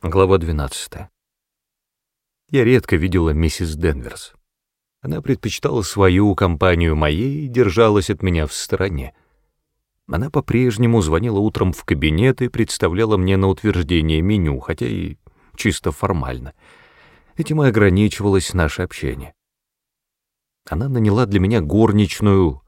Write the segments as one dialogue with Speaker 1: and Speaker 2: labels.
Speaker 1: Глава 12. Я редко видела миссис Денверс. Она предпочитала свою компанию моей и держалась от меня в стороне. Она по-прежнему звонила утром в кабинет и представляла мне на утверждение меню, хотя и чисто формально. Этим и ограничивалось наше общение. Она наняла для меня горничную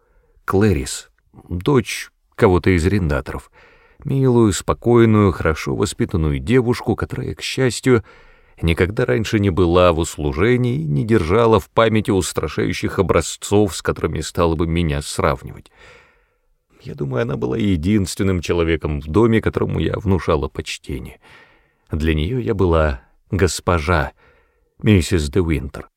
Speaker 1: Клэрис, дочь кого-то из арендаторов — милую, спокойную, хорошо воспитанную девушку, которая, к счастью, никогда раньше не была в услужении и не держала в памяти устрашающих образцов, с которыми стало бы меня сравнивать. Я думаю, она была единственным человеком в доме, которому я внушала почтение. Для нее я была госпожа, миссис де Уинтер.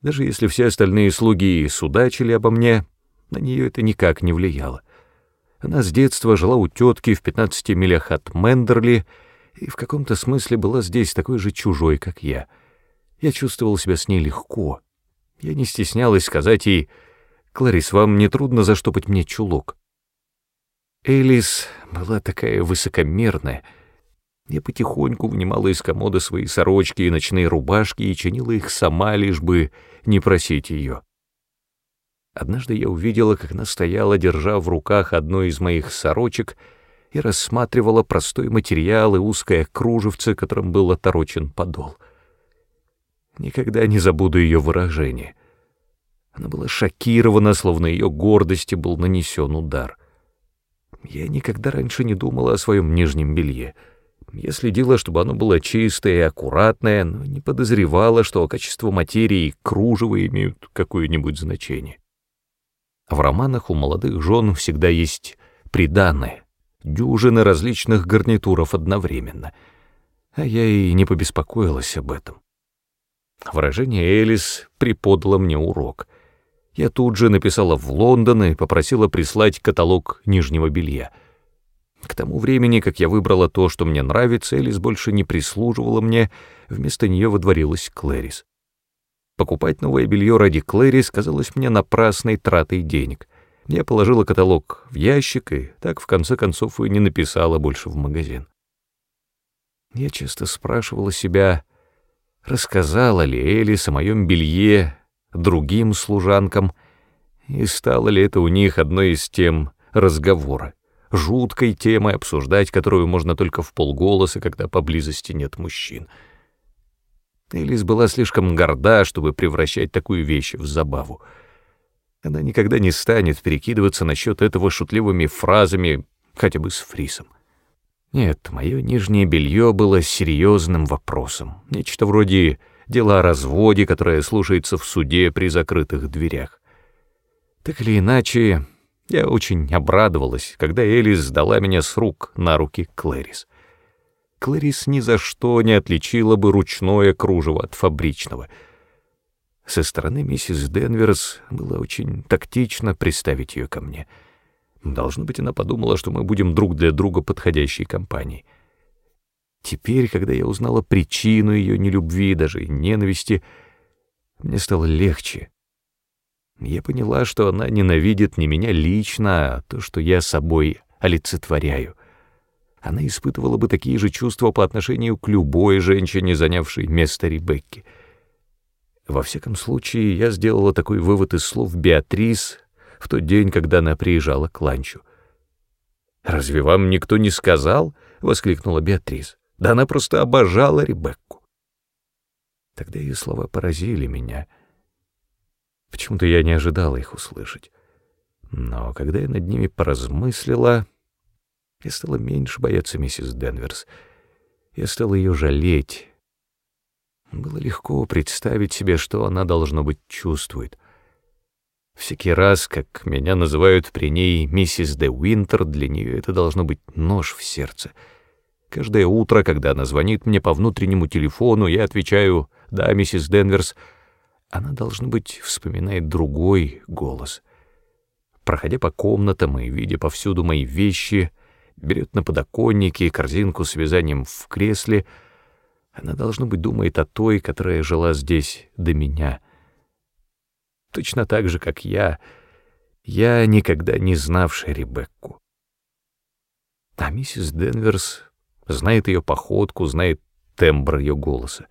Speaker 1: Даже если все остальные слуги судачили обо мне, на нее это никак не влияло. Она с детства жила у тетки в 15 милях от Мендерли и в каком-то смысле была здесь такой же чужой, как я. Я чувствовал себя с ней легко. Я не стеснялась сказать ей, «Кларис, вам не трудно заштопать мне чулок?» Элис была такая высокомерная. Я потихоньку внимала из комода свои сорочки и ночные рубашки и чинила их сама, лишь бы не просить ее. Однажды я увидела, как она стояла, держа в руках одну из моих сорочек, и рассматривала простой материал и узкое кружевце, которым был оторочен подол. Никогда не забуду ее выражение. Она была шокирована, словно ее гордости был нанесен удар. Я никогда раньше не думала о своем нижнем белье. Я следила, чтобы оно было чистое и аккуратное, но не подозревала, что качество материи и кружева имеют какое-нибудь значение. В романах у молодых жен всегда есть приданное, дюжины различных гарнитуров одновременно, а я и не побеспокоилась об этом. Выражение Элис преподало мне урок. Я тут же написала в Лондон и попросила прислать каталог нижнего белья. К тому времени, как я выбрала то, что мне нравится, Элис больше не прислуживала мне, вместо нее водворилась Клэрис. Покупать новое белье ради Клэри казалось мне напрасной тратой денег. Я положила каталог в ящик и так в конце концов и не написала больше в магазин. Я часто спрашивала себя, рассказала ли Элис о моем белье другим служанкам, и стало ли это у них одной из тем разговора, жуткой темой, обсуждать которую можно только в полголоса, когда поблизости нет мужчин — Элис была слишком горда, чтобы превращать такую вещь в забаву. Она никогда не станет перекидываться насчет этого шутливыми фразами, хотя бы с Фрисом. Нет, мое нижнее белье было серьезным вопросом, нечто вроде дела о разводе, которое слушается в суде при закрытых дверях. Так или иначе, я очень обрадовалась, когда Элис сдала меня с рук на руки Клэрис. Кларис ни за что не отличила бы ручное кружево от фабричного. Со стороны миссис Денверс было очень тактично представить ее ко мне. Должно быть, она подумала, что мы будем друг для друга подходящей компанией. Теперь, когда я узнала причину ее нелюбви, даже ненависти, мне стало легче. Я поняла, что она ненавидит не меня лично, а то, что я собой олицетворяю она испытывала бы такие же чувства по отношению к любой женщине, занявшей место Ребекки. Во всяком случае, я сделала такой вывод из слов Беатрис в тот день, когда она приезжала к ланчу. «Разве вам никто не сказал?» — воскликнула Беатрис. «Да она просто обожала Ребекку». Тогда ее слова поразили меня. Почему-то я не ожидала их услышать. Но когда я над ними поразмыслила, я стала меньше бояться миссис Денверс. Я стала ее жалеть. Было легко представить себе, что она, должно быть, чувствует. Всякий раз, как меня называют при ней миссис де Уинтер, для нее это должно быть нож в сердце. Каждое утро, когда она звонит мне по внутреннему телефону, я отвечаю «Да, миссис Денверс». Она, должно быть, вспоминает другой голос. Проходя по комнатам и видя повсюду мои вещи — берет на подоконнике корзинку с вязанием в кресле. Она, должно быть, думает о той, которая жила здесь до меня. Точно так же, как я, я никогда не знавший Ребекку. А миссис Денверс знает ее походку, знает тембр ее голоса.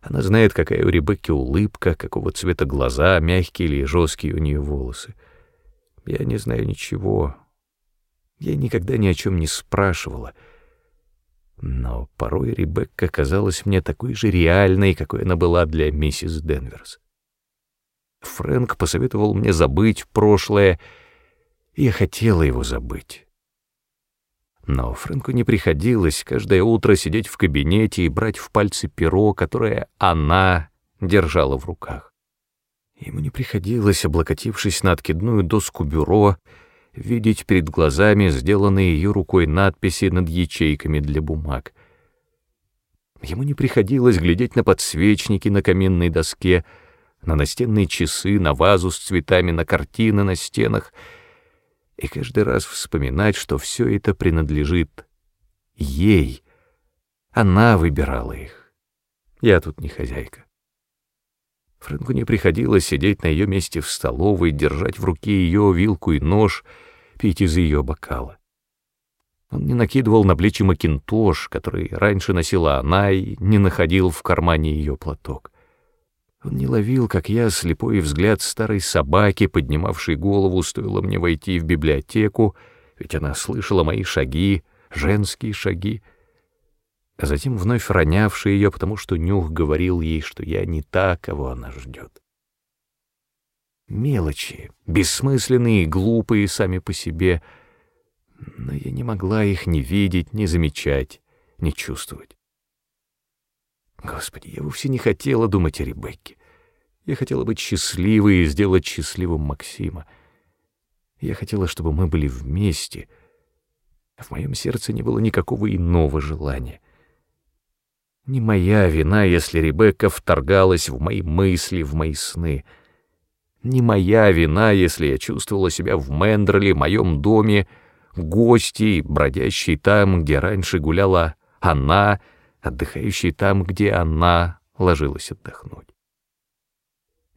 Speaker 1: Она знает, какая у Ребекки улыбка, какого цвета глаза, мягкие или жесткие у нее волосы. Я не знаю ничего. Я никогда ни о чем не спрашивала. Но порой Ребекка казалась мне такой же реальной, какой она была для миссис Денверс. Фрэнк посоветовал мне забыть прошлое, и я хотела его забыть. Но Фрэнку не приходилось каждое утро сидеть в кабинете и брать в пальцы перо, которое она держала в руках. Ему не приходилось, облокотившись на откидную доску бюро, видеть перед глазами сделанные ее рукой надписи над ячейками для бумаг. Ему не приходилось глядеть на подсвечники на каменной доске, на настенные часы, на вазу с цветами, на картины на стенах — и каждый раз вспоминать, что все это принадлежит ей. Она выбирала их. Я тут не хозяйка. Фрэнку не приходилось сидеть на ее месте в столовой, держать в руке ее вилку и нож, пить из ее бокала. Он не накидывал на плечи макинтош, который раньше носила она, и не находил в кармане ее платок. Он не ловил, как я, слепой взгляд старой собаки, поднимавшей голову, стоило мне войти в библиотеку, ведь она слышала мои шаги, женские шаги, а затем вновь ронявший ее, потому что Нюх говорил ей, что я не та, кого она ждет. Мелочи, бессмысленные глупые сами по себе, но я не могла их ни видеть, ни замечать, ни чувствовать. Господи, я вовсе не хотела думать о Ребекке. Я хотела быть счастливой и сделать счастливым Максима. Я хотела, чтобы мы были вместе. В моем сердце не было никакого иного желания. Не моя вина, если Ребекка вторгалась в мои мысли, в мои сны. Не моя вина, если я чувствовала себя в Мендерле, моем доме, гостьей, бродящей там, где раньше гуляла она — отдыхающий там, где она ложилась отдохнуть.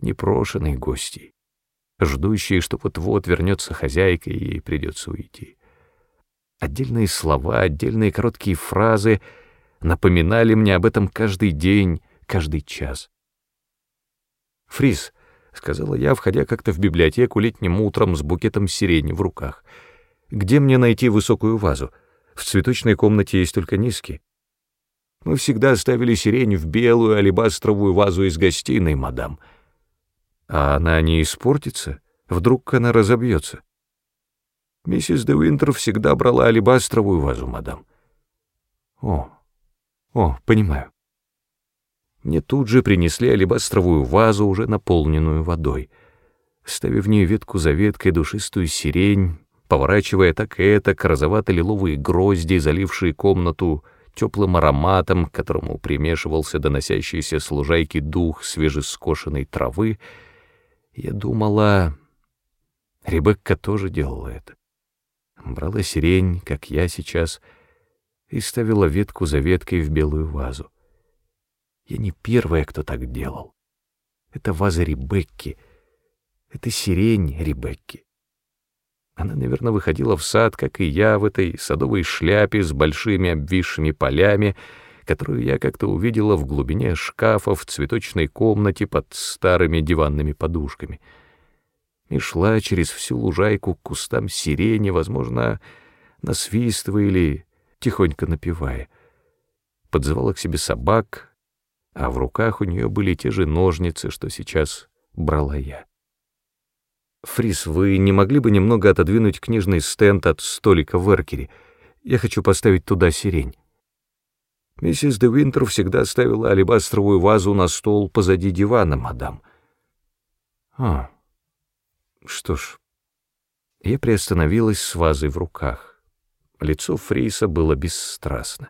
Speaker 1: Непрошенные гости, ждущие, что вот-вот вернется хозяйка и ей придется уйти. Отдельные слова, отдельные короткие фразы напоминали мне об этом каждый день, каждый час. «Фрис», — сказала я, входя как-то в библиотеку летним утром с букетом сирени в руках, — «где мне найти высокую вазу? В цветочной комнате есть только низкие». Мы всегда ставили сирень в белую алебастровую вазу из гостиной, мадам. А она не испортится? Вдруг она разобьется? Миссис де Уинтер всегда брала алебастровую вазу, мадам. О, о, понимаю. Мне тут же принесли алебастровую вазу, уже наполненную водой. Ставив в нее ветку за веткой душистую сирень, поворачивая так и это, розовато-лиловые грозди, залившие комнату, теплым ароматом, к которому примешивался доносящийся с лужайки дух свежескошенной травы, я думала... Ребекка тоже делала это. Брала сирень, как я сейчас, и ставила ветку за веткой в белую вазу. Я не первая, кто так делал. Это ваза Ребекки. Это сирень Ребекки. Она, наверное, выходила в сад, как и я, в этой садовой шляпе с большими обвисшими полями, которую я как-то увидела в глубине шкафа в цветочной комнате под старыми диванными подушками. И шла через всю лужайку к кустам сирени, возможно, насвистывая или тихонько напевая. Подзывала к себе собак, а в руках у нее были те же ножницы, что сейчас брала я. «Фрис, вы не могли бы немного отодвинуть книжный стенд от столика в эркере? Я хочу поставить туда сирень». Миссис де Винтер всегда ставила алебастровую вазу на стол позади дивана, мадам. А, что ж. Я приостановилась с вазой в руках. Лицо Фриса было бесстрастно.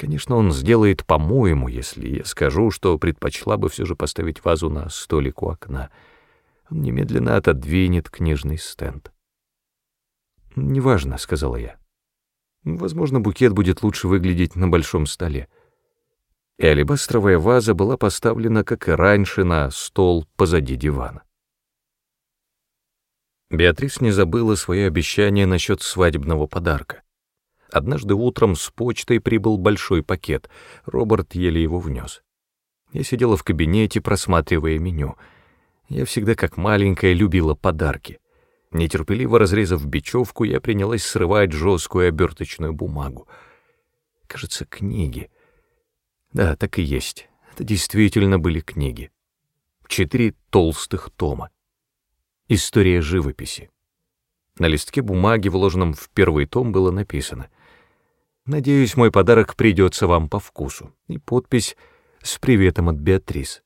Speaker 1: Конечно, он сделает по-моему, если я скажу, что предпочла бы все же поставить вазу на столик у окна — он немедленно отодвинет книжный стенд. «Неважно», — сказала я. «Возможно, букет будет лучше выглядеть на большом столе». И алебастровая ваза была поставлена, как и раньше, на стол позади дивана. Беатрис не забыла свое обещание насчет свадебного подарка. Однажды утром с почтой прибыл большой пакет. Роберт еле его внес. Я сидела в кабинете, просматривая меню. Я всегда, как маленькая, любила подарки. Нетерпеливо разрезав бечевку, я принялась срывать жесткую оберточную бумагу. Кажется, книги. Да, так и есть. Это действительно были книги. Четыре толстых тома. История живописи. На листке бумаги, вложенном в первый том, было написано «Надеюсь, мой подарок придется вам по вкусу» и подпись «С приветом от Беатрис».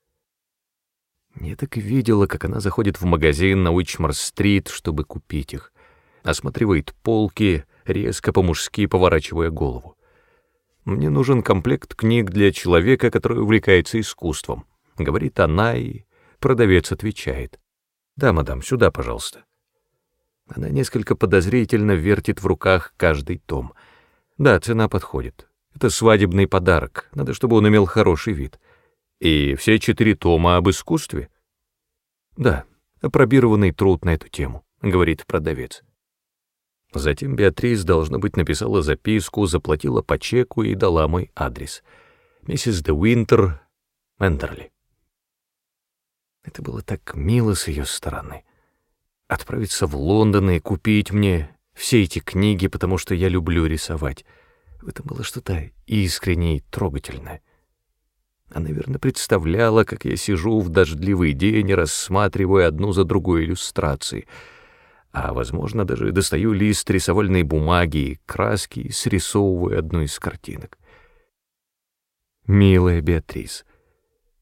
Speaker 1: Я так и видела, как она заходит в магазин на Уичмар-стрит, чтобы купить их. Осматривает полки, резко по-мужски поворачивая голову. Мне нужен комплект книг для человека, который увлекается искусством. Говорит она, и продавец отвечает. Да, мадам, сюда, пожалуйста. Она несколько подозрительно вертит в руках каждый том. Да, цена подходит. Это свадебный подарок. Надо, чтобы он имел хороший вид. И все четыре тома об искусстве? Да, опробированный труд на эту тему, говорит продавец. Затем Беатрис, должно быть, написала записку, заплатила по чеку и дала мой адрес. Миссис де Уинтер, Мендерли. Это было так мило с ее стороны. Отправиться в Лондон и купить мне все эти книги, потому что я люблю рисовать. В этом было что-то искреннее и трогательное. Она, наверное, представляла, как я сижу в дождливый день и рассматриваю одну за другой иллюстрации — а, возможно, даже достаю лист рисовальной бумаги и краски и срисовываю одну из картинок. Милая Беатрис,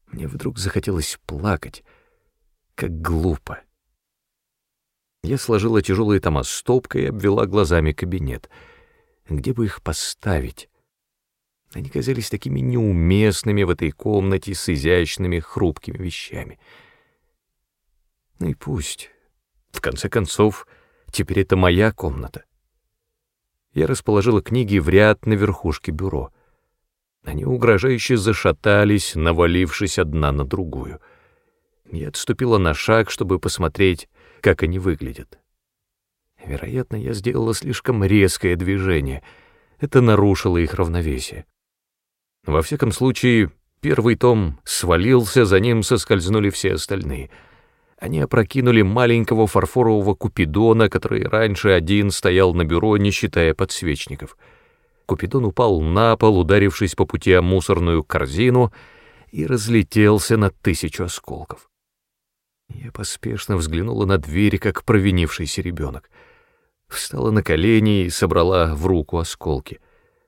Speaker 1: мне вдруг захотелось плакать, как глупо. Я сложила тяжелые тома стопкой и обвела глазами кабинет. Где бы их поставить? Они казались такими неуместными в этой комнате с изящными, хрупкими вещами. Ну и пусть. В конце концов, теперь это моя комната. Я расположила книги в ряд на верхушке бюро. Они угрожающе зашатались, навалившись одна на другую. Я отступила на шаг, чтобы посмотреть, как они выглядят. Вероятно, я сделала слишком резкое движение. Это нарушило их равновесие. Во всяком случае, первый том свалился, за ним соскользнули все остальные — они опрокинули маленького фарфорового купидона, который раньше один стоял на бюро, не считая подсвечников. Купидон упал на пол, ударившись по пути о мусорную корзину, и разлетелся на тысячу осколков. Я поспешно взглянула на дверь, как провинившийся ребенок. Встала на колени и собрала в руку осколки.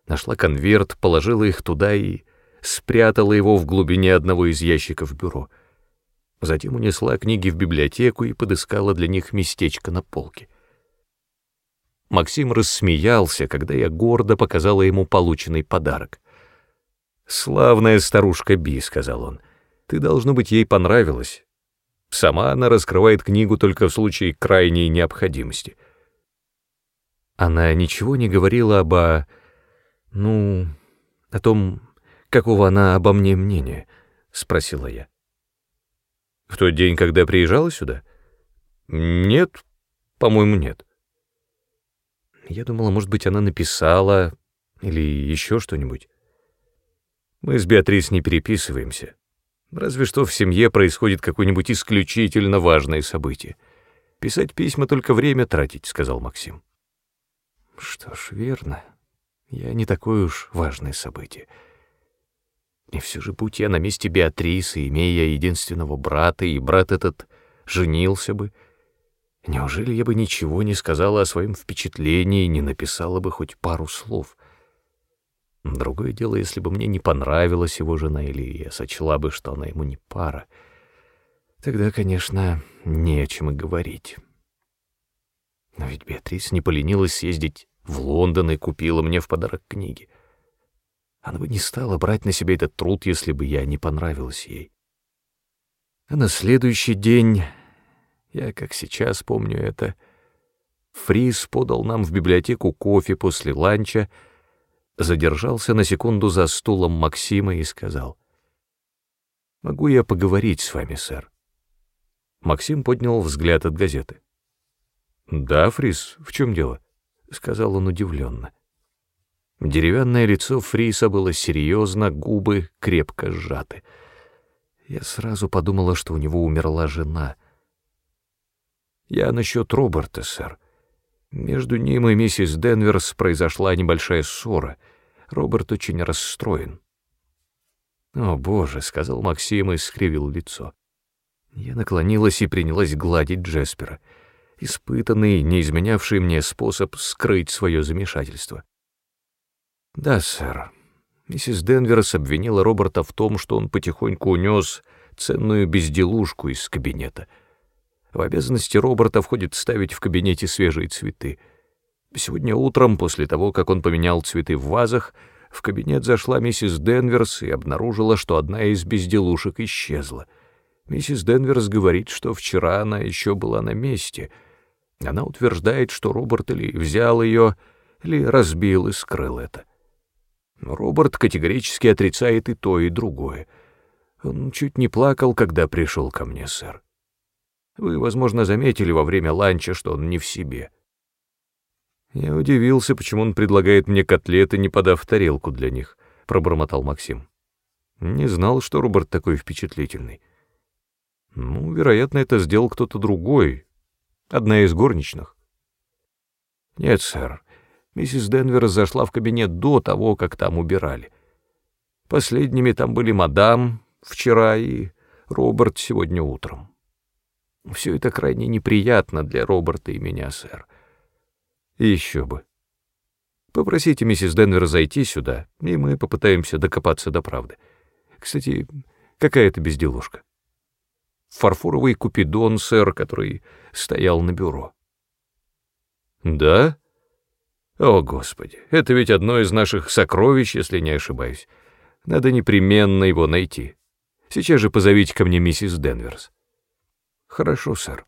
Speaker 1: Нашла конверт, положила их туда и спрятала его в глубине одного из ящиков бюро — Затем унесла книги в библиотеку и подыскала для них местечко на полке. Максим рассмеялся, когда я гордо показала ему полученный подарок. «Славная старушка Би», — сказал он, — «ты, должно быть, ей понравилась. Сама она раскрывает книгу только в случае крайней необходимости». Она ничего не говорила об... А, ну, о том, какого она обо мне мнения, — спросила я. В тот день, когда приезжала сюда? Нет, по-моему, нет. Я думала, может быть, она написала или еще что-нибудь. Мы с Беатрис не переписываемся. Разве что в семье происходит какое-нибудь исключительно важное событие. Писать письма только время тратить, сказал Максим. Что ж, верно. Я не такое уж важное событие. И все же, будь я на месте Беатрисы, имея единственного брата, и брат этот женился бы, неужели я бы ничего не сказала о своем впечатлении и не написала бы хоть пару слов? Другое дело, если бы мне не понравилась его жена, или я сочла бы, что она ему не пара. Тогда, конечно, не о чем и говорить. Но ведь Беатрис не поленилась съездить в Лондон и купила мне в подарок книги. Она бы не стала брать на себя этот труд, если бы я не понравилась ей. А на следующий день, я как сейчас помню это, Фрис подал нам в библиотеку кофе после ланча, задержался на секунду за стулом Максима и сказал, «Могу я поговорить с вами, сэр?» Максим поднял взгляд от газеты. «Да, Фрис, в чем дело?» — сказал он удивленно. Деревянное лицо Фриса было серьезно, губы крепко сжаты. Я сразу подумала, что у него умерла жена. Я насчет Роберта, сэр. Между ним и миссис Денверс произошла небольшая ссора. Роберт очень расстроен. «О, Боже!» — сказал Максим и скривил лицо. Я наклонилась и принялась гладить Джеспера. Испытанный, не изменявший мне способ скрыть свое замешательство. «Да, сэр. Миссис Денверс обвинила Роберта в том, что он потихоньку унес ценную безделушку из кабинета. В обязанности Роберта входит ставить в кабинете свежие цветы. Сегодня утром, после того, как он поменял цветы в вазах, в кабинет зашла миссис Денверс и обнаружила, что одна из безделушек исчезла. Миссис Денверс говорит, что вчера она еще была на месте. Она утверждает, что Роберт или взял ее, или разбил и скрыл это. Роберт категорически отрицает и то, и другое. Он чуть не плакал, когда пришел ко мне, сэр. Вы, возможно, заметили во время ланча, что он не в себе. Я удивился, почему он предлагает мне котлеты, не подав тарелку для них, — пробормотал Максим. Не знал, что Роберт такой впечатлительный. Ну, вероятно, это сделал кто-то другой, одна из горничных. Нет, сэр, миссис Денвер зашла в кабинет до того, как там убирали. Последними там были мадам вчера и Роберт сегодня утром. Все это крайне неприятно для Роберта и меня, сэр. Еще бы. Попросите миссис Денвер зайти сюда, и мы попытаемся докопаться до правды. Кстати, какая это безделушка? Фарфоровый купидон, сэр, который стоял на бюро. Да? О, Господи, это ведь одно из наших сокровищ, если не ошибаюсь. Надо непременно его найти. Сейчас же позовите ко мне миссис Денверс. Хорошо, сэр.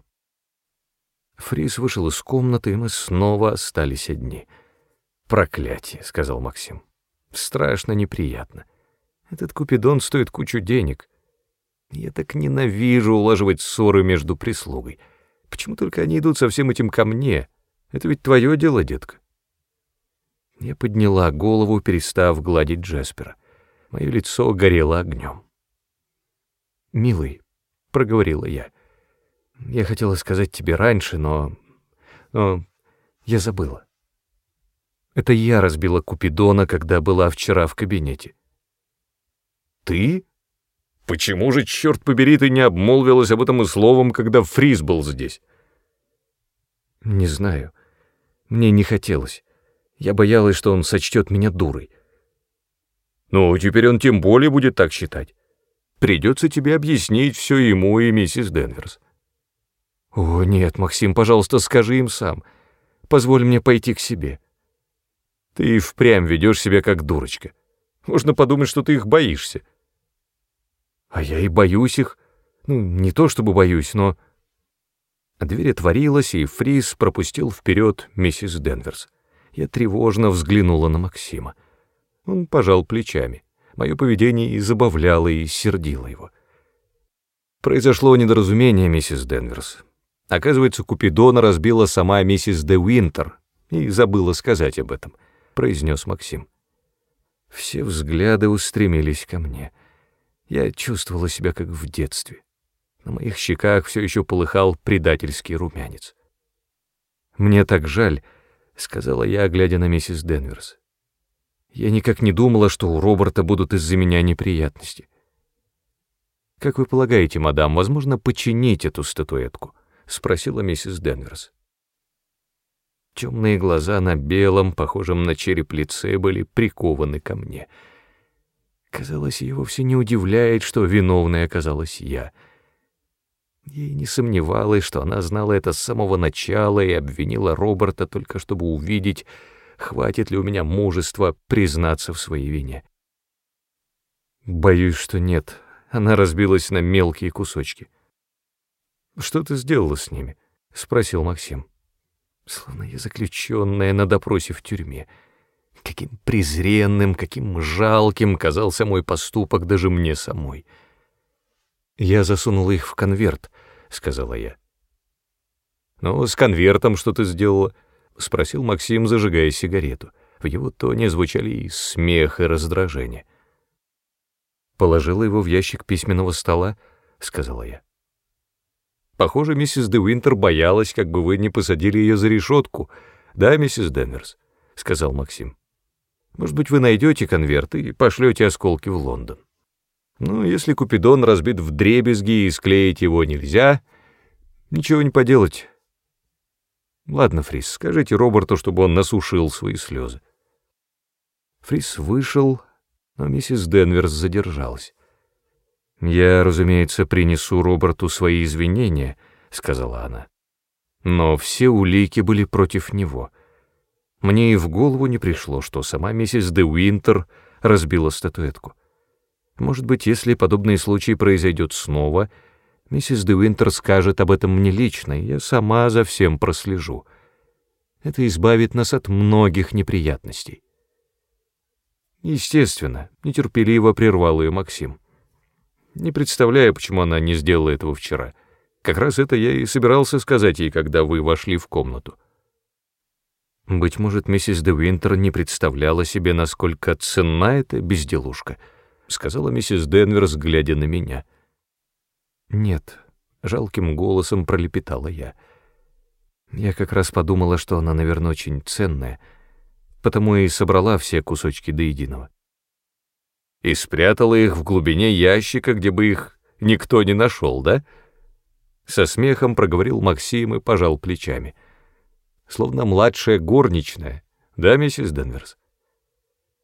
Speaker 1: Фрис вышел из комнаты, и мы снова остались одни. «Проклятие», — сказал Максим. «Страшно неприятно. Этот Купидон стоит кучу денег. Я так ненавижу улаживать ссоры между прислугой. Почему только они идут со всем этим ко мне? Это ведь твое дело, детка». Я подняла голову, перестав гладить Джеспера. Мое лицо горело огнем. «Милый», — проговорила я, — я хотела сказать тебе раньше, но... но я забыла. Это я разбила Купидона, когда была вчера в кабинете. Ты? Почему же, черт побери, ты не обмолвилась об этом и словом, когда Фриз был здесь? Не знаю. Мне не хотелось. Я боялась, что он сочтет меня дурой. Ну, теперь он тем более будет так считать. Придется тебе объяснить все ему и миссис Денверс. «О, нет, Максим, пожалуйста, скажи им сам. Позволь мне пойти к себе». «Ты и впрямь ведешь себя как дурочка. Можно подумать, что ты их боишься». «А я и боюсь их. Ну, не то чтобы боюсь, но...» Дверь отворилась, и Фрис пропустил вперед миссис Денверс. Я тревожно взглянула на Максима. Он пожал плечами. Мое поведение и забавляло, и сердило его. «Произошло недоразумение, миссис Денверс. Оказывается, Купидона разбила сама миссис де Уинтер, и забыла сказать об этом, произнес Максим. Все взгляды устремились ко мне. Я чувствовала себя как в детстве. На моих щеках все еще полыхал предательский румянец. «Мне так жаль», — сказала я, глядя на миссис Денверс. «Я никак не думала, что у Роберта будут из-за меня неприятности». «Как вы полагаете, мадам, возможно починить эту статуэтку?» — спросила миссис Денверс. Темные глаза на белом, похожем на череп лице, были прикованы ко мне. Казалось, ее вовсе не удивляет, что виновной оказалась я. Ей не сомневалась, что она знала это с самого начала и обвинила Роберта только чтобы увидеть, хватит ли у меня мужества признаться в своей вине. Боюсь, что нет. Она разбилась на мелкие кусочки. «Что ты сделала с ними?» — спросил Максим. Словно я заключенная на допросе в тюрьме. Каким презренным, каким жалким казался мой поступок даже мне самой. «Я засунула их в конверт», — сказала я. «Ну, с конвертом что ты сделала?» — спросил Максим, зажигая сигарету. В его тоне звучали и смех, и раздражение. «Положила его в ящик письменного стола», — сказала я. «Похоже, миссис де Уинтер боялась, как бы вы не посадили ее за решетку. Да, миссис Денверс?» — сказал Максим. «Может быть, вы найдете конверт и пошлете осколки в Лондон. Ну, если Купидон разбит в дребезги и склеить его нельзя, ничего не поделать». «Ладно, Фрис, скажите Роберту, чтобы он насушил свои слезы». Фрис вышел, но миссис Денверс задержалась. «Я, разумеется, принесу Роберту свои извинения», — сказала она. Но все улики были против него. Мне и в голову не пришло, что сама миссис де Уинтер разбила статуэтку. Может быть, если подобный случай произойдет снова, миссис де Уинтер скажет об этом мне лично, и я сама за всем прослежу. Это избавит нас от многих неприятностей. Естественно, нетерпеливо прервал ее Максим. Не представляю, почему она не сделала этого вчера. Как раз это я и собирался сказать ей, когда вы вошли в комнату. Быть может, миссис де Винтер не представляла себе, насколько ценна эта безделушка, сказала миссис Денверс, глядя на меня. Нет, жалким голосом пролепетала я. Я как раз подумала, что она, наверное, очень ценная — потому и собрала все кусочки до единого. И спрятала их в глубине ящика, где бы их никто не нашел, да? Со смехом проговорил Максим и пожал плечами. Словно младшая горничная, да, миссис Денверс?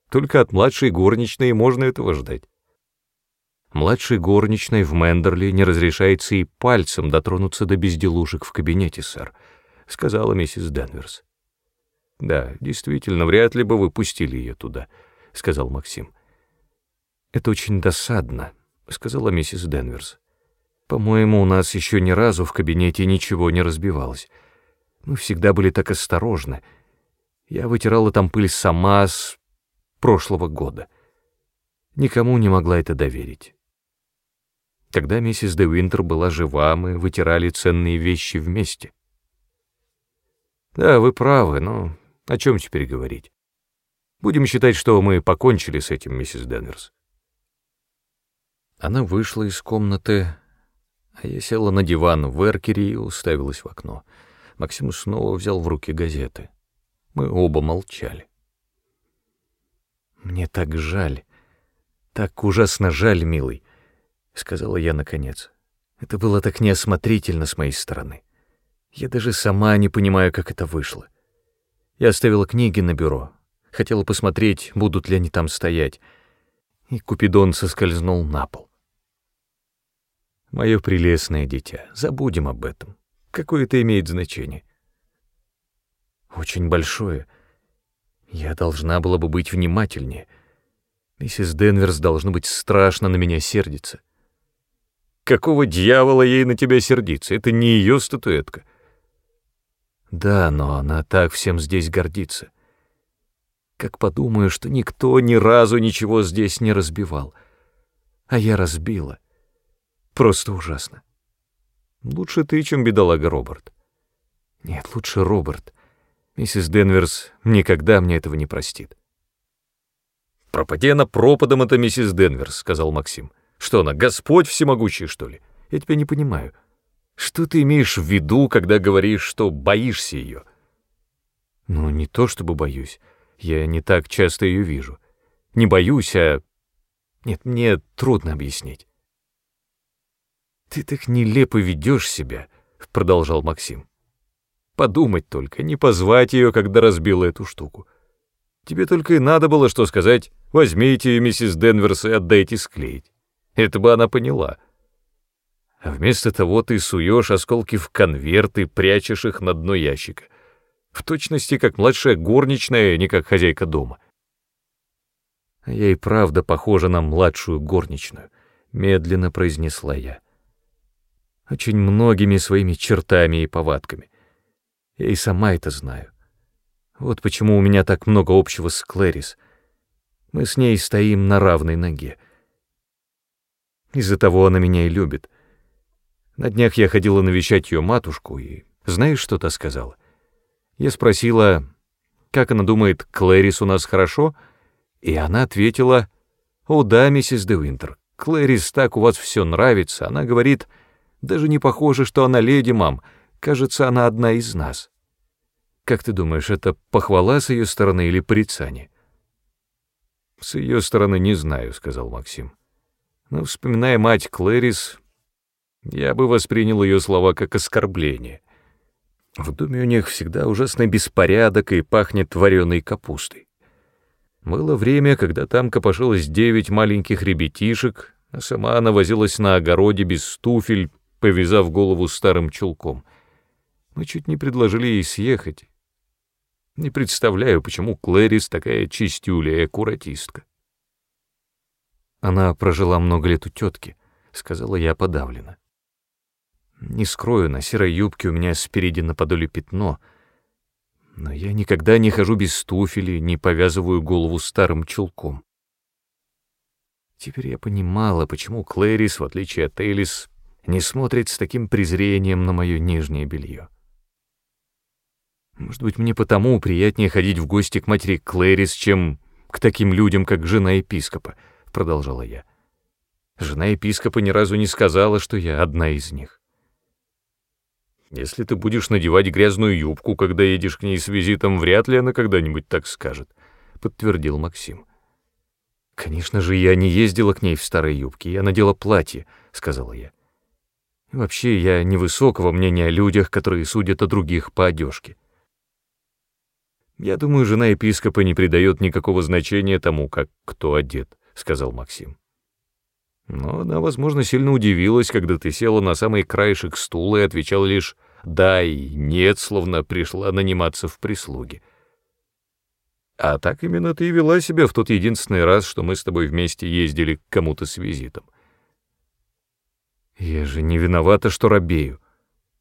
Speaker 1: Только от младшей горничной можно этого ждать. Младшей горничной в Мендерли не разрешается и пальцем дотронуться до безделушек в кабинете, сэр, сказала миссис Денверс. Да, действительно, вряд ли бы вы пустили ее туда, сказал Максим. Это очень досадно, сказала миссис Денверс. По-моему, у нас еще ни разу в кабинете ничего не разбивалось. Мы всегда были так осторожны. Я вытирала там пыль сама с прошлого года. Никому не могла это доверить. Когда миссис де Винтер была жива, мы вытирали ценные вещи вместе. Да, вы правы, но о чем теперь говорить? Будем считать, что мы покончили с этим, миссис Денверс. Она вышла из комнаты, а я села на диван в эркере и уставилась в окно. Максим снова взял в руки газеты. Мы оба молчали. «Мне так жаль, так ужасно жаль, милый», — сказала я наконец. «Это было так неосмотрительно с моей стороны. Я даже сама не понимаю, как это вышло. Я оставила книги на бюро. Хотела посмотреть, будут ли они там стоять. И Купидон соскользнул на пол. Мое прелестное дитя, забудем об этом. Какое это имеет значение? Очень большое. Я должна была бы быть внимательнее. Миссис Денверс должно быть страшно на меня сердиться. Какого дьявола ей на тебя сердиться? Это не ее статуэтка. Да, но она так всем здесь гордится. Как подумаю, что никто ни разу ничего здесь не разбивал. А я разбила. Просто ужасно. Лучше ты, чем бедолага Роберт. Нет, лучше Роберт. Миссис Денверс никогда мне этого не простит. «Пропади она пропадом, это миссис Денверс», — сказал Максим. «Что она, Господь всемогущий, что ли? Я тебя не понимаю. Что ты имеешь в виду, когда говоришь, что боишься ее? Ну, не то чтобы боюсь. Я не так часто ее вижу. Не боюсь, а... Нет, мне трудно объяснить. Ты так нелепо ведешь себя, продолжал Максим. Подумать только, не позвать ее, когда разбила эту штуку. Тебе только и надо было что сказать, возьмите ее, миссис Денверс, и отдайте склеить. Это бы она поняла. А вместо того ты суешь осколки в конверт и прячешь их на дно ящика. В точности, как младшая горничная, а не как хозяйка дома. Я и правда похожа на младшую горничную, медленно произнесла я. Очень многими своими чертами и повадками. Я и сама это знаю. Вот почему у меня так много общего с Клэрис. Мы с ней стоим на равной ноге. Из-за того она меня и любит. На днях я ходила навещать ее матушку, и знаешь, что та сказала? Я спросила, как она думает, Клэрис у нас хорошо? И она ответила, «О да, миссис де Винтер, Клэрис так у вас все нравится». Она говорит, «Даже не похоже, что она леди, мам. Кажется, она одна из нас». Как ты думаешь, это похвала с ее стороны или порицание? С ее стороны не знаю, сказал Максим. Но вспоминая мать Клэрис, я бы воспринял ее слова как оскорбление. В доме у них всегда ужасный беспорядок и пахнет вареной капустой. Было время, когда там копошилось девять маленьких ребятишек, а сама она возилась на огороде без туфель, повязав голову старым чулком. Мы чуть не предложили ей съехать. Не представляю, почему Клэрис такая чистюля и аккуратистка. Она прожила много лет у тетки, сказала я подавленно. Не скрою, на серой юбке у меня спереди на подоле пятно, но я никогда не хожу без туфели, не повязываю голову старым чулком. Теперь я понимала, почему Клэрис, в отличие от Элис, не смотрит с таким презрением на мое нижнее белье. Может быть, мне потому приятнее ходить в гости к матери Клэрис, чем к таким людям, как жена епископа, — продолжала я. Жена епископа ни разу не сказала, что я одна из них. Если ты будешь надевать грязную юбку, когда едешь к ней с визитом, вряд ли она когда-нибудь так скажет, — подтвердил Максим. Конечно же, я не ездила к ней в старой юбке, я надела платье, — сказала я. Вообще, я невысокого мнения о людях, которые судят о других по одежке. Я думаю, жена епископа не придает никакого значения тому, как кто одет, — сказал Максим. Но она, возможно, сильно удивилась, когда ты села на самый краешек стула и отвечала лишь «да» и «нет», словно пришла наниматься в прислуге. А так именно ты и вела себя в тот единственный раз, что мы с тобой вместе ездили к кому-то с визитом. Я же не виновата, что робею.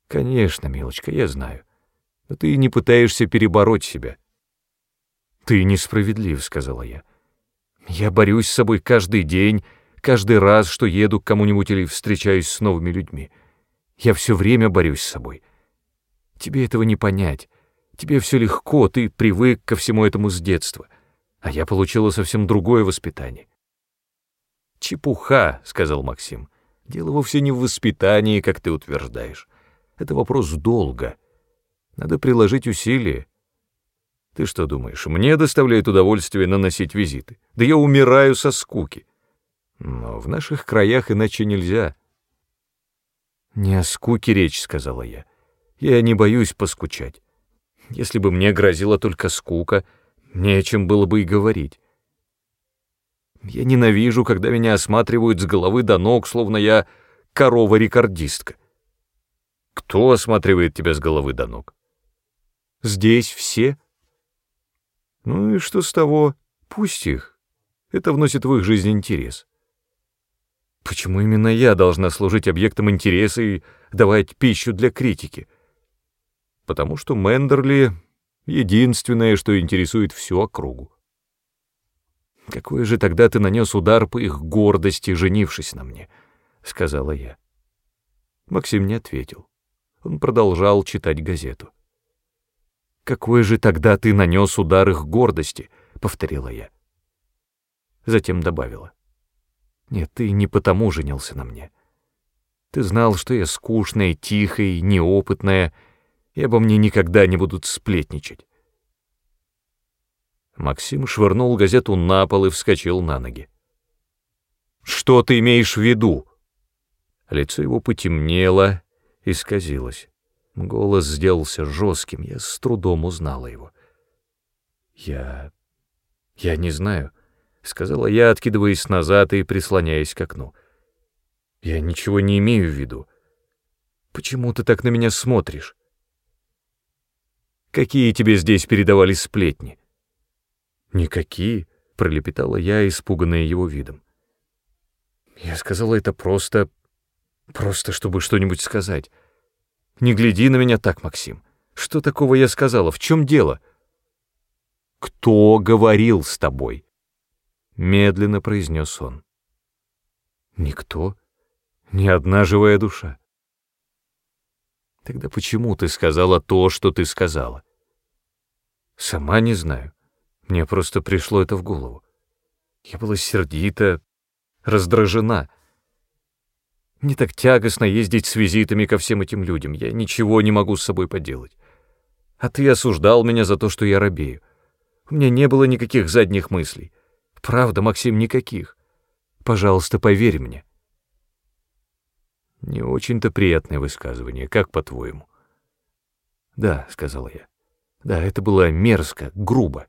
Speaker 1: Конечно, милочка, я знаю. Но ты не пытаешься перебороть себя. Ты несправедлив, сказала я. Я борюсь с собой каждый день, каждый раз, что еду к кому-нибудь или встречаюсь с новыми людьми. Я все время борюсь с собой. Тебе этого не понять. Тебе все легко, ты привык ко всему этому с детства. А я получила совсем другое воспитание. «Чепуха», — сказал Максим. «Дело вовсе не в воспитании, как ты утверждаешь. Это вопрос долга. Надо приложить усилия. Ты что думаешь, мне доставляет удовольствие наносить визиты? Да я умираю со скуки. Но в наших краях иначе нельзя. Не о скуке речь, сказала я. Я не боюсь поскучать. Если бы мне грозила только скука, не о чем было бы и говорить. Я ненавижу, когда меня осматривают с головы до ног, словно я корова-рекордистка. Кто осматривает тебя с головы до ног? Здесь все. Ну и что с того? Пусть их. Это вносит в их жизнь интерес. Почему именно я должна служить объектом интереса и давать пищу для критики? Потому что Мендерли — единственное, что интересует всю округу. «Какой же тогда ты нанес удар по их гордости, женившись на мне?» — сказала я. Максим не ответил. Он продолжал читать газету. «Какой же тогда ты нанес удар их гордости?» — повторила я. Затем добавила. Нет, ты не потому женился на мне. Ты знал, что я скучная, тихая, неопытная, и обо мне никогда не будут сплетничать. Максим швырнул газету на пол и вскочил на ноги. «Что ты имеешь в виду?» Лицо его потемнело и сказилось. Голос сделался жестким, я с трудом узнала его. «Я... я не знаю». — сказала я, откидываясь назад и прислоняясь к окну. «Я ничего не имею в виду. Почему ты так на меня смотришь? Какие тебе здесь передавали сплетни?» «Никакие», — пролепетала я, испуганная его видом. Я сказала это просто... просто чтобы что-нибудь сказать. Не гляди на меня так, Максим. Что такого я сказала? В чем дело? Кто говорил с тобой? медленно произнес он. Никто, ни одна живая душа. Тогда почему ты сказала то, что ты сказала? Сама не знаю. Мне просто пришло это в голову. Я была сердита, раздражена. Мне так тягостно ездить с визитами ко всем этим людям. Я ничего не могу с собой поделать. А ты осуждал меня за то, что я робею. У меня не было никаких задних мыслей. Правда, Максим, никаких. Пожалуйста, поверь мне. Не очень-то приятное высказывание, как по-твоему? Да, сказал я. Да, это было мерзко, грубо.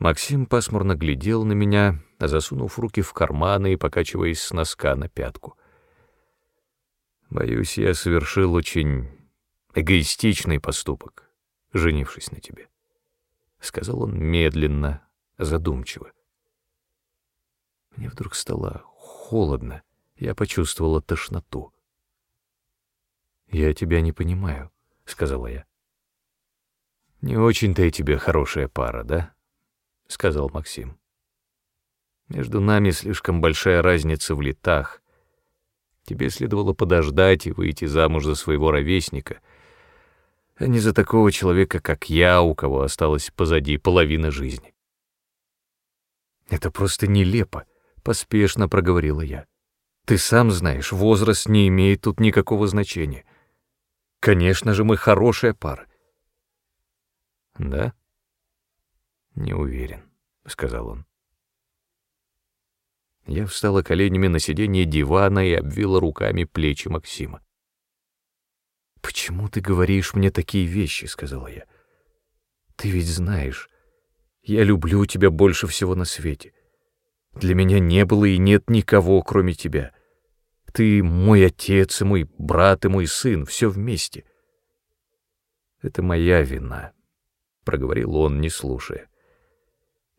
Speaker 1: Максим пасмурно глядел на меня, засунув руки в карманы и покачиваясь с носка на пятку. Боюсь, я совершил очень эгоистичный поступок, женившись на тебе, — сказал он медленно, задумчиво. Мне вдруг стало холодно, я почувствовала тошноту. «Я тебя не понимаю», — сказала я. «Не очень-то и тебе хорошая пара, да?» — сказал Максим. «Между нами слишком большая разница в летах. Тебе следовало подождать и выйти замуж за своего ровесника, а не за такого человека, как я, у кого осталась позади половина жизни». «Это просто нелепо», — поспешно проговорила я. «Ты сам знаешь, возраст не имеет тут никакого значения. Конечно же, мы хорошая пара». «Да?» «Не уверен», — сказал он. Я встала коленями на сиденье дивана и обвила руками плечи Максима. «Почему ты говоришь мне такие вещи?» — сказала я. «Ты ведь знаешь, я люблю тебя больше всего на свете. Для меня не было и нет никого, кроме тебя. Ты мой отец и мой брат и мой сын, все вместе. Это моя вина, — проговорил он, не слушая.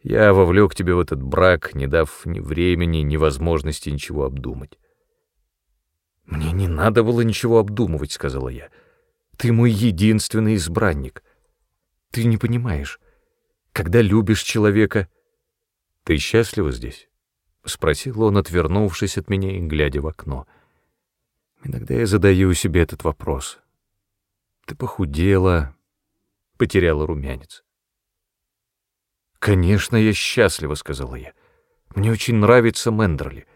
Speaker 1: Я вовлек тебя в этот брак, не дав ни времени, ни возможности ничего обдумать. «Мне не надо было ничего обдумывать», — сказала я. «Ты мой единственный избранник. Ты не понимаешь, когда любишь человека...» «Ты счастлива здесь?» — спросил он, отвернувшись от меня и глядя в окно. «Иногда я задаю себе этот вопрос. Ты похудела, потеряла румянец». «Конечно, я счастлива», — сказала я. «Мне очень нравится Мендерли.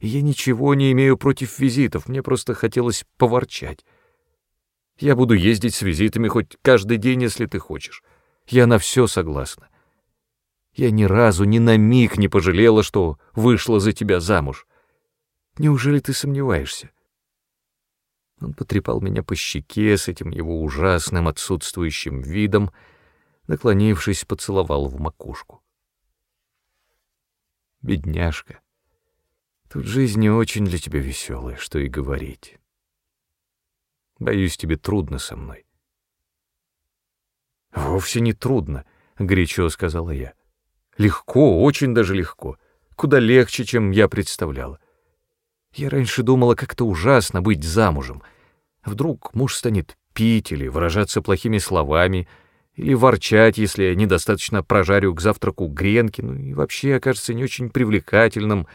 Speaker 1: Я ничего не имею против визитов, мне просто хотелось поворчать. Я буду ездить с визитами хоть каждый день, если ты хочешь. Я на все согласна. Я ни разу, ни на миг не пожалела, что вышла за тебя замуж. Неужели ты сомневаешься?» Он потрепал меня по щеке с этим его ужасным отсутствующим видом, наклонившись, поцеловал в макушку. «Бедняжка, тут жизнь не очень для тебя веселая, что и говорить. Боюсь, тебе трудно со мной». «Вовсе не трудно», — горячо сказала я. Легко, очень даже легко. Куда легче, чем я представляла. Я раньше думала, как это ужасно быть замужем. Вдруг муж станет пить или выражаться плохими словами, или ворчать, если я недостаточно прожарю к завтраку гренки, ну и вообще окажется не очень привлекательным,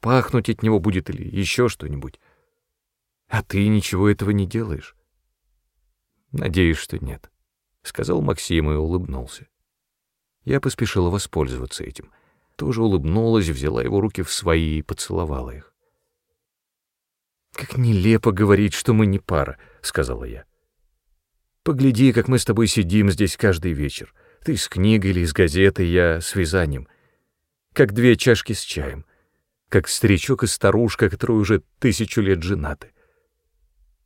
Speaker 1: пахнуть от него будет или еще что-нибудь. А ты ничего этого не делаешь? Надеюсь, что нет, — сказал Максим и улыбнулся. Я поспешила воспользоваться этим. Тоже улыбнулась, взяла его руки в свои и поцеловала их. «Как нелепо говорить, что мы не пара», — сказала я. «Погляди, как мы с тобой сидим здесь каждый вечер. Ты с книгой или с газетой, я с вязанием. Как две чашки с чаем. Как старичок и старушка, которые уже тысячу лет женаты.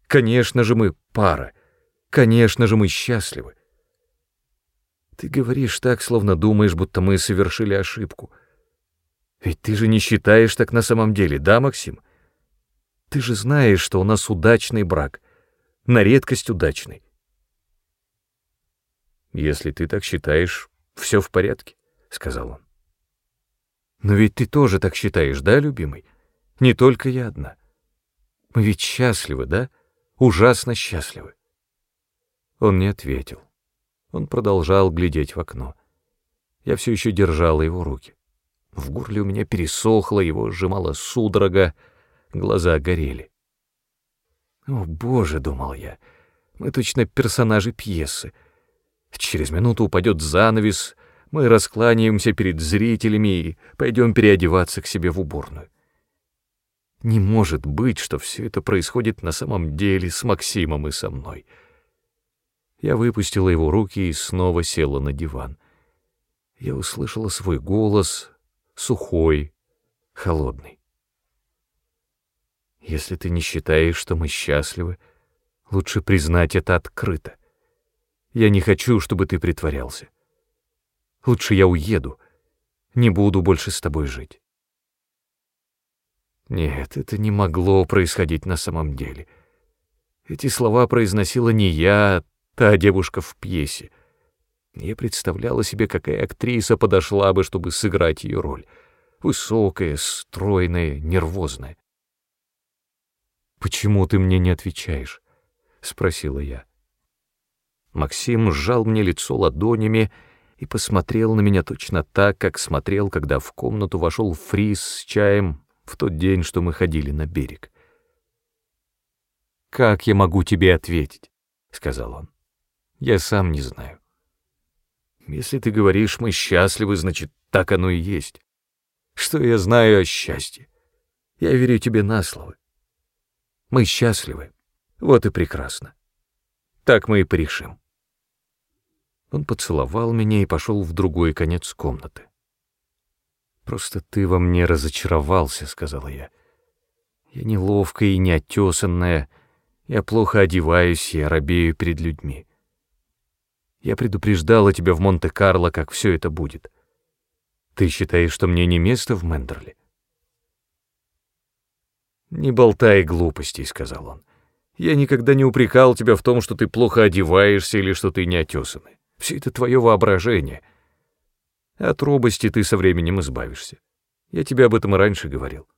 Speaker 1: Конечно же мы пара. Конечно же мы счастливы. Ты говоришь так, словно думаешь, будто мы совершили ошибку. Ведь ты же не считаешь так на самом деле, да, Максим? Ты же знаешь, что у нас удачный брак, на редкость удачный. Если ты так считаешь, все в порядке, — сказал он. Но ведь ты тоже так считаешь, да, любимый? Не только я одна. Мы ведь счастливы, да? Ужасно счастливы. Он не ответил. Он продолжал глядеть в окно. Я все еще держала его руки. В горле у меня пересохло, его сжимала судорога, глаза горели. «О, Боже!» — думал я. «Мы точно персонажи пьесы. Через минуту упадет занавес, мы раскланяемся перед зрителями и пойдем переодеваться к себе в уборную. Не может быть, что все это происходит на самом деле с Максимом и со мной. Я выпустила его руки и снова села на диван. Я услышала свой голос, сухой, холодный. Если ты не считаешь, что мы счастливы, лучше признать это открыто. Я не хочу, чтобы ты притворялся. Лучше я уеду, не буду больше с тобой жить. Нет, это не могло происходить на самом деле. Эти слова произносила не я, та девушка в пьесе. Я представляла себе, какая актриса подошла бы, чтобы сыграть ее роль. Высокая, стройная, нервозная. «Почему ты мне не отвечаешь?» — спросила я. Максим сжал мне лицо ладонями и посмотрел на меня точно так, как смотрел, когда в комнату вошел Фрис с чаем в тот день, что мы ходили на берег. «Как я могу тебе ответить?» — сказал он. «Я сам не знаю. Если ты говоришь, мы счастливы, значит, так оно и есть. Что я знаю о счастье? Я верю тебе на слово. Мы счастливы. Вот и прекрасно. Так мы и порешим. Он поцеловал меня и пошел в другой конец комнаты. «Просто ты во мне разочаровался», — сказала я. «Я неловкая и неотесанная, я плохо одеваюсь и робею перед людьми. Я предупреждала тебя в Монте-Карло, как все это будет. Ты считаешь, что мне не место в Мендерли?» «Не болтай глупостей», — сказал он. «Я никогда не упрекал тебя в том, что ты плохо одеваешься или что ты неотесанный. Все это твое воображение. От робости ты со временем избавишься. Я тебе об этом и раньше говорил».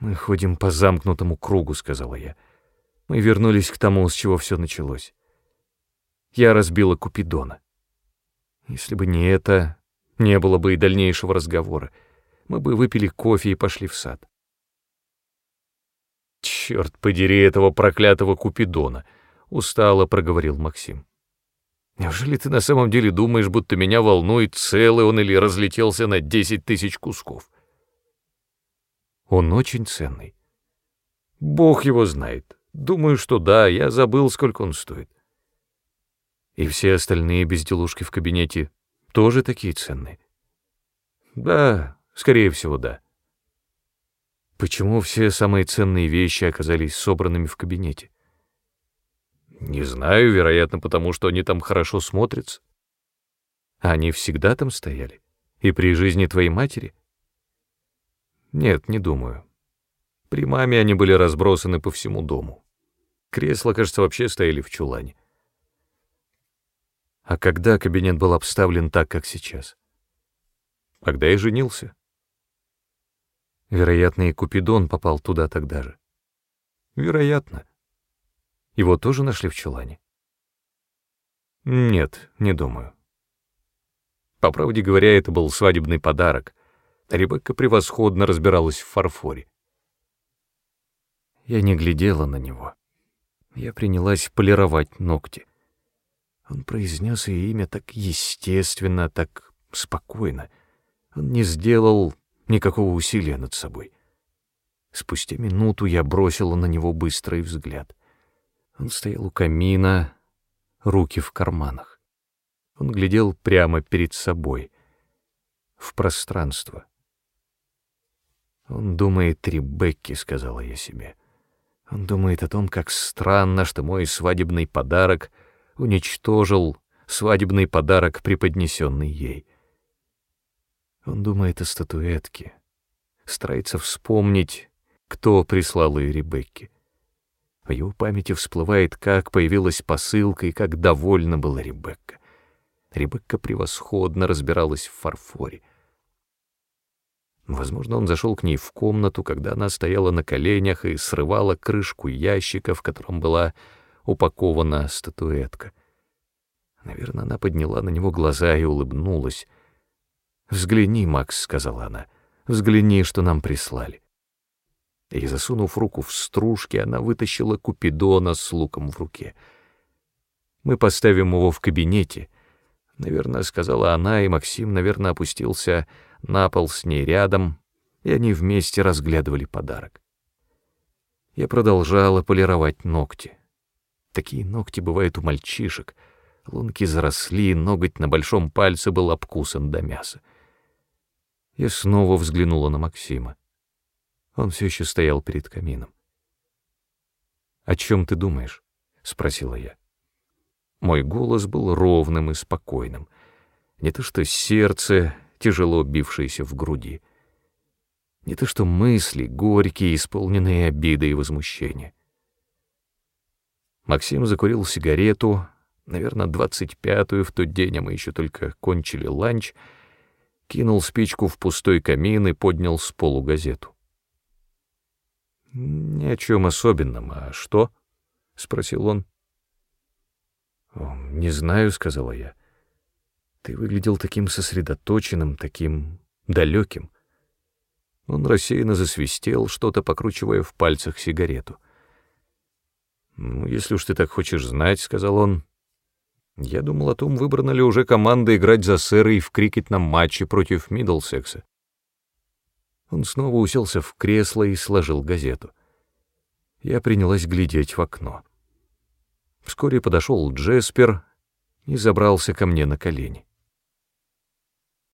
Speaker 1: «Мы ходим по замкнутому кругу», — сказала я. «Мы вернулись к тому, с чего все началось. Я разбила Купидона. Если бы не это, не было бы и дальнейшего разговора. Мы бы выпили кофе и пошли в сад. «Черт подери этого проклятого Купидона!» — устало проговорил Максим. «Неужели ты на самом деле думаешь, будто меня волнует, целый он или разлетелся на десять тысяч кусков?» «Он очень ценный». «Бог его знает. Думаю, что да, я забыл, сколько он стоит». «И все остальные безделушки в кабинете тоже такие ценные?» «Да, скорее всего, да». Почему все самые ценные вещи оказались собранными в кабинете? Не знаю, вероятно, потому что они там хорошо смотрятся. Они всегда там стояли? И при жизни твоей матери? Нет, не думаю. При маме они были разбросаны по всему дому. Кресла, кажется, вообще стояли в чулане. А когда кабинет был обставлен так, как сейчас? Когда я женился. Вероятно, и Купидон попал туда тогда же. Вероятно. Его тоже нашли в чулане? Нет, не думаю. По правде говоря, это был свадебный подарок. Ребекка превосходно разбиралась в фарфоре. Я не глядела на него. Я принялась полировать ногти. Он произнес ее имя так естественно, так спокойно. Он не сделал никакого усилия над собой. Спустя минуту я бросила на него быстрый взгляд. Он стоял у камина, руки в карманах. Он глядел прямо перед собой, в пространство. «Он думает Ребекки», — сказала я себе. «Он думает о том, как странно, что мой свадебный подарок уничтожил свадебный подарок, преподнесенный ей. Он думает о статуэтке, старается вспомнить, кто прислал ее Ребекке. В его памяти всплывает, как появилась посылка и как довольна была Ребекка. Ребекка превосходно разбиралась в фарфоре. Возможно, он зашел к ней в комнату, когда она стояла на коленях и срывала крышку ящика, в котором была упакована статуэтка. Наверное, она подняла на него глаза и улыбнулась — «Взгляни, Макс», — сказала она, — «взгляни, что нам прислали». И, засунув руку в стружки, она вытащила Купидона с луком в руке. Мы поставим его в кабинете. Наверное, сказала она, и Максим, наверное, опустился на пол с ней рядом, и они вместе разглядывали подарок. Я продолжала полировать ногти. Такие ногти бывают у мальчишек. Лунки заросли, ноготь на большом пальце был обкусан до мяса. Я снова взглянула на Максима. Он все еще стоял перед камином. «О чем ты думаешь?» — спросила я. Мой голос был ровным и спокойным. Не то что сердце, тяжело бившееся в груди. Не то что мысли, горькие, исполненные обиды и возмущения. Максим закурил сигарету, наверное, двадцать пятую в тот день, а мы еще только кончили ланч, кинул спичку в пустой камин и поднял с полу газету. «Ни о чем особенном, а что?» — спросил он. «Не знаю», — сказала я. «Ты выглядел таким сосредоточенным, таким далеким». Он рассеянно засвистел, что-то покручивая в пальцах сигарету. «Ну, если уж ты так хочешь знать», — сказал он. «Я думал о том, выбрана ли уже команда играть за сэрой в крикетном матче против Миддлсекса». Он снова уселся в кресло и сложил газету. Я принялась глядеть в окно. Вскоре подошел Джеспер и забрался ко мне на колени.